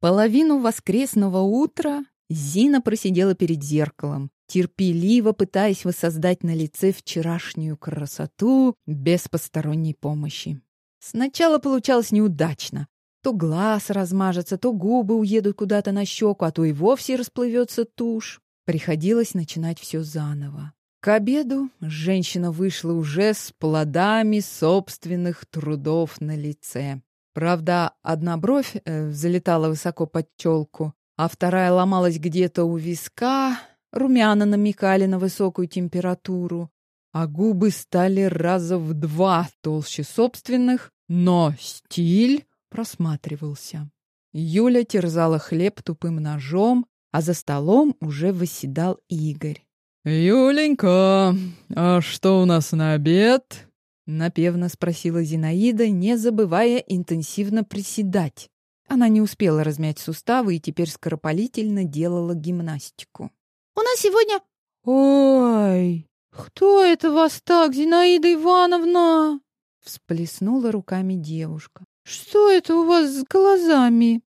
Половину воскресного утра Зина просидела перед зеркалом, терпеливо пытаясь воссоздать на лице вчерашнюю красоту без посторонней помощи. Сначала получалось неудачно. То глаз размажется, то губы уедут куда-то на щеку, а то и вовсе расплывется тушь. Приходилось начинать все заново. К обеду женщина вышла уже с плодами собственных трудов на лице. Правда, одна бровь э, залетала высоко под челку, а вторая ломалась где-то у виска, румяна намекали на высокую температуру, а губы стали раза в два толще собственных, но стиль просматривался. Юля терзала хлеб тупым ножом, а за столом уже восседал Игорь. «Юленька, а что у нас на обед?» Напевно спросила Зинаида, не забывая интенсивно приседать. Она не успела размять суставы и теперь скоропалительно делала гимнастику. «У нас сегодня...» «Ой, кто это вас так, Зинаида Ивановна?» Всплеснула руками девушка. «Что это у вас с глазами?»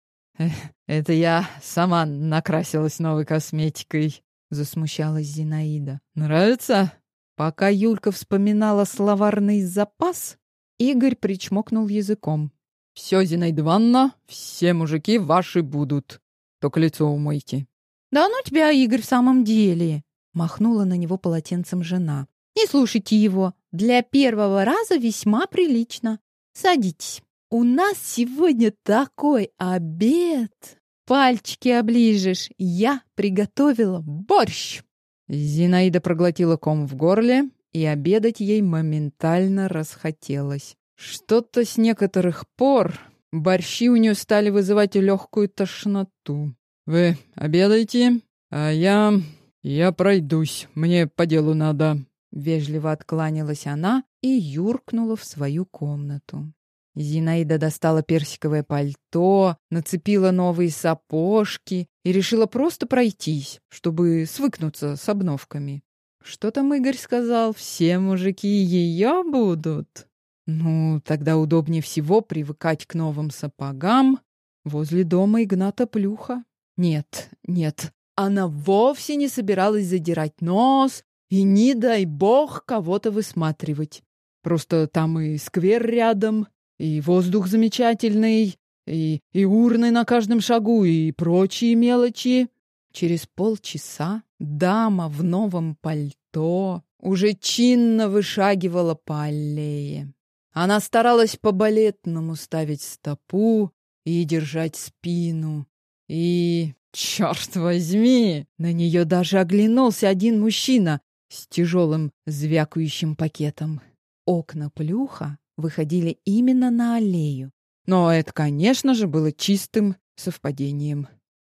«Это я сама накрасилась новой косметикой», — засмущалась Зинаида. «Нравится?» Пока Юлька вспоминала словарный запас, Игорь причмокнул языком. «Все, Зинаида Ивановна, все мужики ваши будут. Только лицо умойте». «Да ну тебя, Игорь, в самом деле!» — махнула на него полотенцем жена. «Не слушайте его. Для первого раза весьма прилично. Садитесь. У нас сегодня такой обед. Пальчики оближешь. Я приготовила борщ». Зинаида проглотила ком в горле, и обедать ей моментально расхотелось. Что-то с некоторых пор борщи у нее стали вызывать легкую тошноту. «Вы обедаете, а я... я пройдусь. Мне по делу надо». Вежливо откланялась она и юркнула в свою комнату. Зинаида достала персиковое пальто, нацепила новые сапожки и решила просто пройтись, чтобы свыкнуться с обновками. Что там Игорь сказал? Все мужики ее будут? Ну, тогда удобнее всего привыкать к новым сапогам возле дома Игната Плюха. Нет, нет, она вовсе не собиралась задирать нос и, не дай бог, кого-то высматривать. Просто там и сквер рядом, и воздух замечательный, и, и урны на каждом шагу, и прочие мелочи. Через полчаса дама в новом пальто уже чинно вышагивала по аллее. Она старалась по-балетному ставить стопу и держать спину. И, черт возьми, на нее даже оглянулся один мужчина с тяжелым звякающим пакетом. Окна плюха выходили именно на аллею. Но это, конечно же, было чистым совпадением.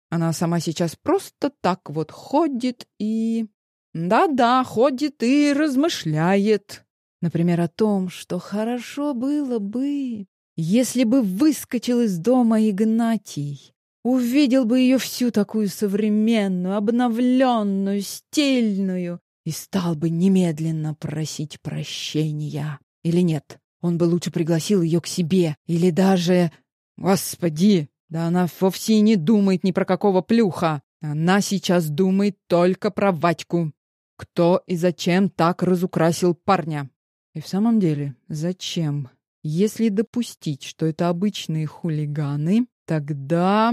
Она сама сейчас просто так вот ходит и... Да-да, ходит и размышляет. Например, о том, что хорошо было бы, если бы выскочил из дома Игнатий, увидел бы ее всю такую современную, обновленную, стильную и стал бы немедленно просить прощения. Или нет? Он бы лучше пригласил ее к себе. Или даже... Господи! Да она вовсе не думает ни про какого плюха. Она сейчас думает только про Ватьку. Кто и зачем так разукрасил парня? И в самом деле, зачем? Если допустить, что это обычные хулиганы, тогда...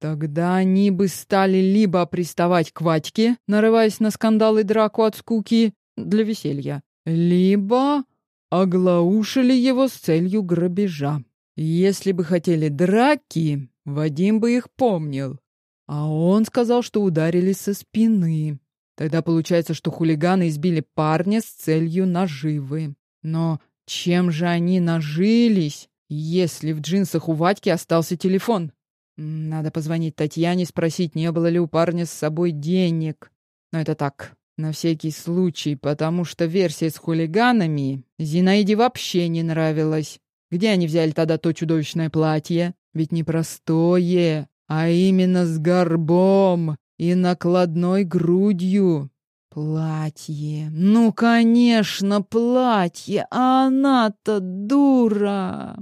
Тогда они бы стали либо приставать к Ватьке, нарываясь на скандал и драку от скуки для веселья, либо оглаушили его с целью грабежа. Если бы хотели драки, Вадим бы их помнил. А он сказал, что ударили со спины. Тогда получается, что хулиганы избили парня с целью наживы. Но чем же они нажились, если в джинсах у Вадьки остался телефон? Надо позвонить Татьяне, спросить, не было ли у парня с собой денег. Но это так, на всякий случай, потому что версия с хулиганами Зинаиде вообще не нравилась. Где они взяли тогда то чудовищное платье? Ведь не простое, а именно с горбом и накладной грудью. Платье. Ну, конечно, платье. А она-то дура.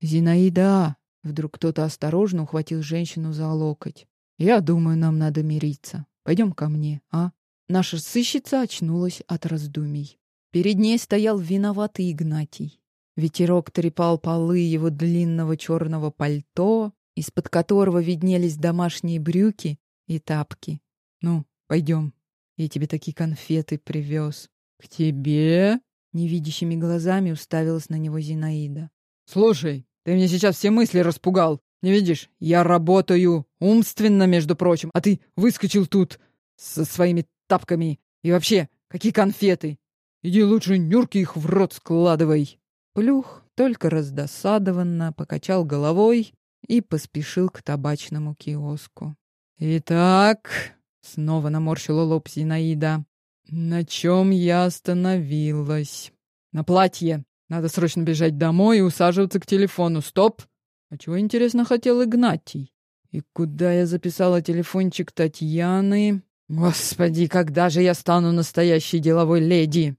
Зинаида, Вдруг кто-то осторожно ухватил женщину за локоть. «Я думаю, нам надо мириться. Пойдем ко мне, а?» Наша сыщица очнулась от раздумий. Перед ней стоял виноватый Игнатий. Ветерок трепал полы его длинного черного пальто, из-под которого виднелись домашние брюки и тапки. «Ну, пойдем. Я тебе такие конфеты привез». «К тебе?» Невидящими глазами уставилась на него Зинаида. «Слушай, ты мне сейчас все мысли распугал. Не видишь, я работаю умственно, между прочим, а ты выскочил тут со своими тапками. И вообще, какие конфеты? Иди лучше нюрки их в рот складывай». Плюх только раздосадованно покачал головой и поспешил к табачному киоску. «Итак», — снова наморщила лоб Зинаида, — «на чем я остановилась? На платье. Надо срочно бежать домой и усаживаться к телефону. Стоп! А чего, интересно, хотел Игнатий? И куда я записала телефончик Татьяны? Господи, когда же я стану настоящей деловой леди?»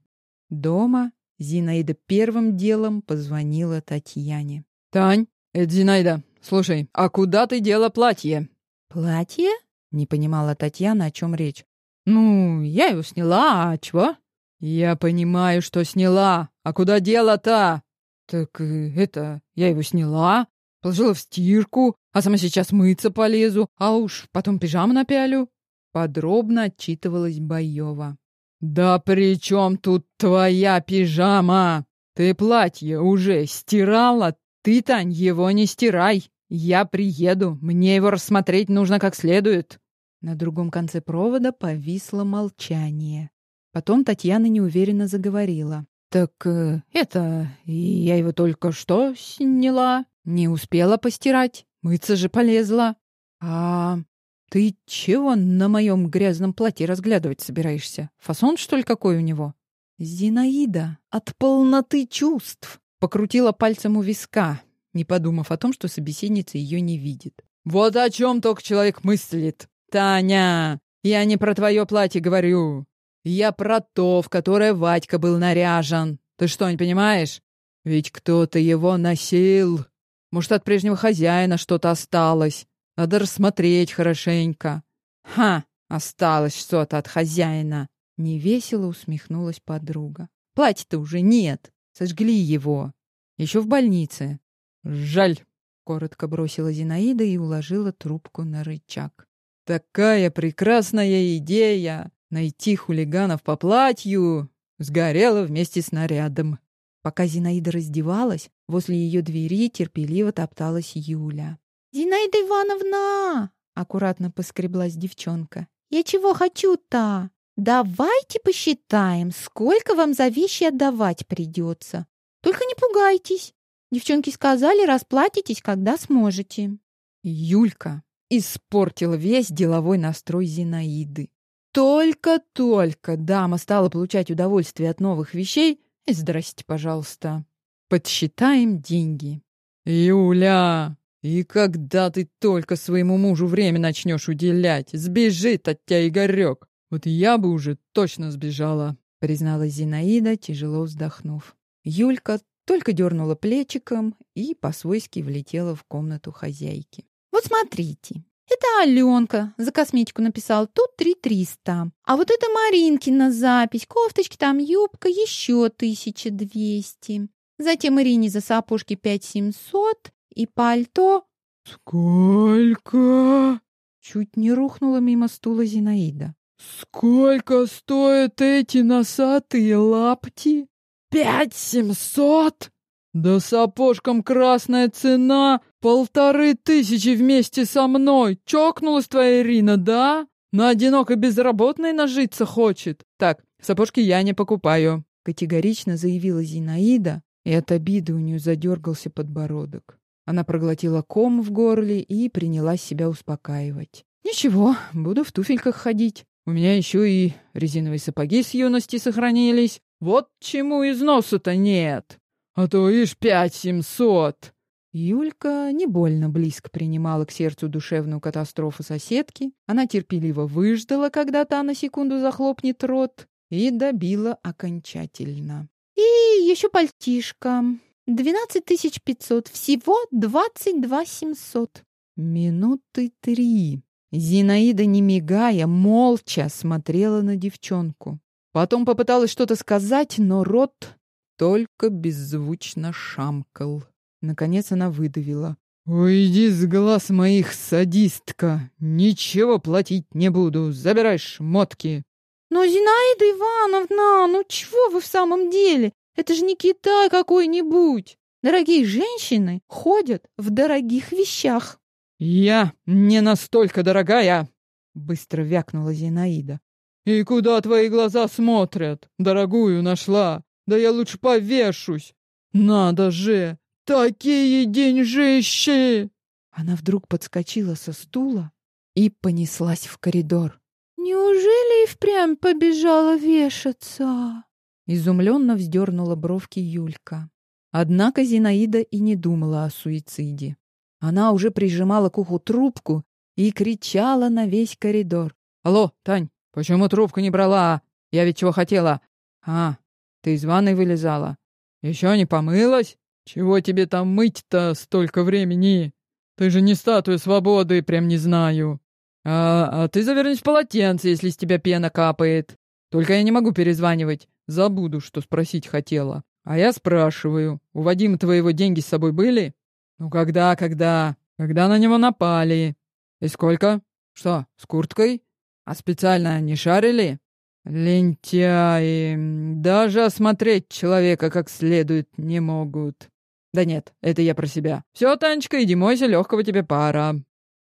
Дома Зинаида первым делом позвонила Татьяне. «Тань, это Зинаида. Слушай, а куда ты дела платье?» «Платье?» — не понимала Татьяна, о чем речь. «Ну, я его сняла, а чего?» «Я понимаю, что сняла. А куда дело-то?» «Так э, это, я его сняла, положила в стирку, а сама сейчас мыться полезу, а уж потом пижаму напялю». Подробно отчитывалась Боева. «Да при чем тут твоя пижама? Ты платье уже стирала? Ты, Тань, его не стирай. Я приеду, мне его рассмотреть нужно как следует». На другом конце провода повисло молчание. Потом Татьяна неуверенно заговорила. «Так э, это... Я его только что сняла. Не успела постирать. Мыться же полезла. А ты чего на моем грязном платье разглядывать собираешься? Фасон, что ли, какой у него?» Зинаида от полноты чувств покрутила пальцем у виска, не подумав о том, что собеседница ее не видит. «Вот о чем только человек мыслит. Таня, я не про твое платье говорю. Я про то, в которое Вадька был наряжен. Ты что, не понимаешь? Ведь кто-то его носил. Может, от прежнего хозяина что-то осталось. Надо рассмотреть хорошенько. Ха, осталось что-то от хозяина. Невесело усмехнулась подруга. Платья-то уже нет. Сожгли его. Еще в больнице. Жаль. Коротко бросила Зинаида и уложила трубку на рычаг. Такая прекрасная идея! Найти хулиганов по платью сгорела вместе с нарядом. Пока Зинаида раздевалась, возле ее двери терпеливо топталась Юля. «Зинаида Ивановна!» — аккуратно поскреблась девчонка. «Я чего хочу-то? Давайте посчитаем, сколько вам за вещи отдавать придется. Только не пугайтесь. Девчонки сказали, расплатитесь, когда сможете». Юлька испортила весь деловой настрой Зинаиды. Только-только дама стала получать удовольствие от новых вещей, здрасте, пожалуйста, подсчитаем деньги. Юля, и когда ты только своему мужу время начнешь уделять, сбежит от тебя Игорек. Вот я бы уже точно сбежала, призналась Зинаида, тяжело вздохнув. Юлька только дернула плечиком и по-свойски влетела в комнату хозяйки. «Вот смотрите, это Аленка за косметику написал. Тут три триста. А вот это Маринкина запись. Кофточки там, юбка, еще тысяча двести. Затем Ирине за сапожки пять семьсот. И пальто... Сколько? Чуть не рухнула мимо стула Зинаида. Сколько стоят эти носатые лапти? Пять семьсот? Да сапожкам красная цена полторы тысячи вместе со мной. Чокнулась твоя Ирина, да? На одинокой безработной нажиться хочет. Так, сапожки я не покупаю. Категорично заявила Зинаида, и от обиды у нее задергался подбородок. Она проглотила ком в горле и принялась себя успокаивать. «Ничего, буду в туфельках ходить. У меня еще и резиновые сапоги с юности сохранились. Вот чему износу-то нет!» а то ишь пять семьсот. Юлька не больно близко принимала к сердцу душевную катастрофу соседки. Она терпеливо выждала, когда та на секунду захлопнет рот, и добила окончательно. «И еще пальтишко. Двенадцать тысяч пятьсот. Всего двадцать два семьсот. Минуты три. Зинаида, не мигая, молча смотрела на девчонку. Потом попыталась что-то сказать, но рот только беззвучно шамкал. Наконец она выдавила. «Уйди с глаз моих, садистка! Ничего платить не буду, забирай шмотки!» «Но, Зинаида Ивановна, ну чего вы в самом деле? Это же не Китай какой-нибудь! Дорогие женщины ходят в дорогих вещах!» «Я не настолько дорогая!» — быстро вякнула Зинаида. «И куда твои глаза смотрят? Дорогую нашла! Да я лучше повешусь! Надо же! Такие деньжищи!» Она вдруг подскочила со стула и понеслась в коридор. «Неужели и впрямь побежала вешаться?» Изумленно вздернула бровки Юлька. Однако Зинаида и не думала о суициде. Она уже прижимала к уху трубку и кричала на весь коридор. «Алло, Тань, почему трубку не брала? Я ведь чего хотела? А, ты из ванной вылезала? Еще не помылась? Чего тебе там мыть-то столько времени? Ты же не статуя свободы, прям не знаю. А, а ты завернись в полотенце, если с тебя пена капает. Только я не могу перезванивать. Забуду, что спросить хотела. А я спрашиваю, у Вадима твоего деньги с собой были? Ну когда, когда? Когда на него напали? И сколько? Что, с курткой? А специально не шарили? Лентяи. Даже осмотреть человека как следует не могут. Да нет, это я про себя. Все, Танечка, иди мойся, легкого тебе пара.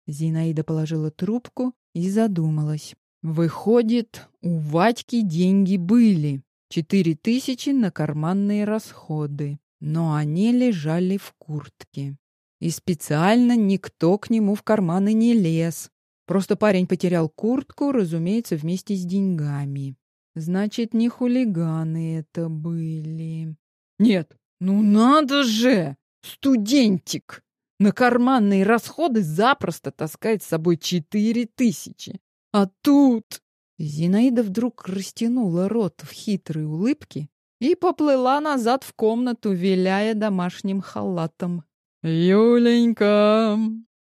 Зинаида положила трубку и задумалась. Выходит, у Вадьки деньги были. Четыре тысячи на карманные расходы. Но они лежали в куртке. И специально никто к нему в карманы не лез. Просто парень потерял куртку, разумеется, вместе с деньгами. Значит, не хулиганы это были. Нет, ну надо же! Студентик! На карманные расходы запросто таскает с собой четыре тысячи. А тут... Зинаида вдруг растянула рот в хитрой улыбке и поплыла назад в комнату, виляя домашним халатом. «Юленька,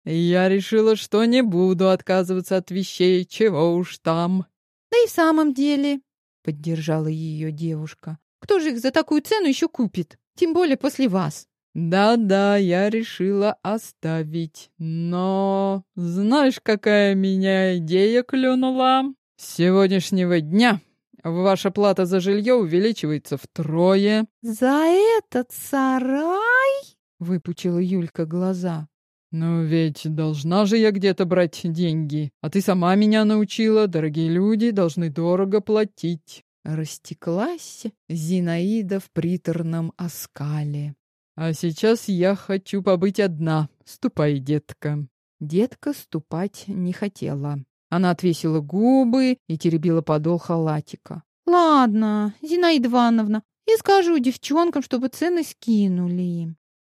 я решила, что не буду отказываться от вещей, чего уж там». «Да и в самом деле», — поддержала ее девушка, «кто же их за такую цену еще купит? Тем более после вас». «Да-да, я решила оставить. Но знаешь, какая меня идея клюнула? С сегодняшнего дня ваша плата за жилье увеличивается втрое». «За этот сарай?» — выпучила Юлька глаза. «Ну ведь должна же я где-то брать деньги. А ты сама меня научила, дорогие люди должны дорого платить». Растеклась Зинаида в приторном оскале. «А сейчас я хочу побыть одна. Ступай, детка». Детка ступать не хотела. Она отвесила губы и теребила подол халатика. «Ладно, Зинаида Ивановна, я скажу девчонкам, чтобы цены скинули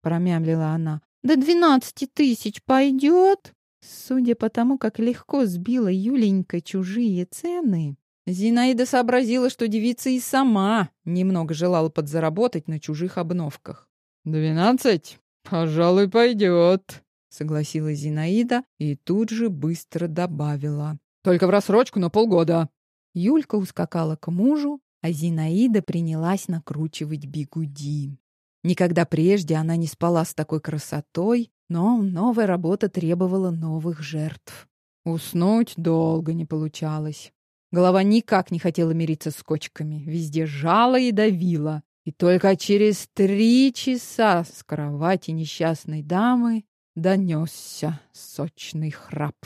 промямлила она. «До двенадцати тысяч пойдет?» Судя по тому, как легко сбила Юленька чужие цены, Зинаида сообразила, что девица и сама немного желала подзаработать на чужих обновках. «Двенадцать? Пожалуй, пойдет», — согласилась Зинаида и тут же быстро добавила. «Только в рассрочку на полгода». Юлька ускакала к мужу, а Зинаида принялась накручивать бигуди. Никогда прежде она не спала с такой красотой, но новая работа требовала новых жертв. Уснуть долго не получалось. Голова никак не хотела мириться с кочками, везде жала и давила. И только через три часа с кровати несчастной дамы донесся сочный храп.